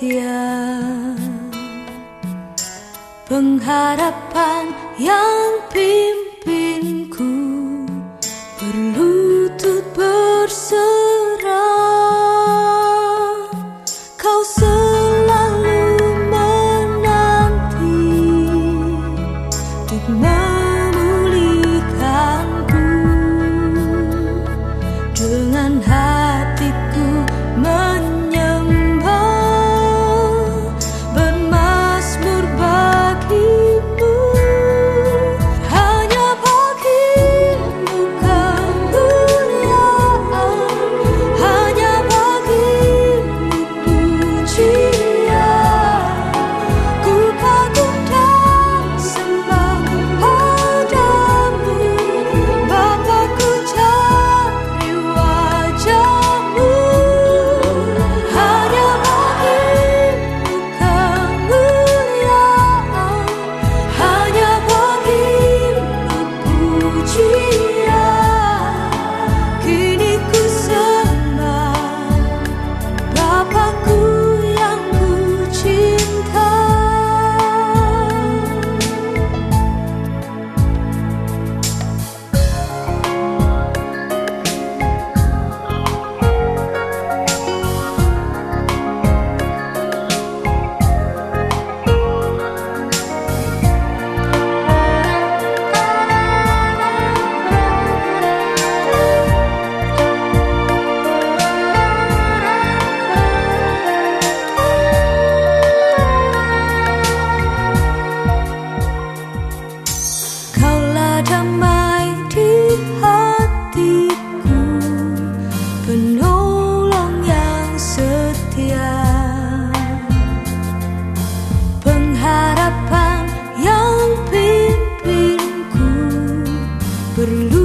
setia pengharapan yang pimpin perlu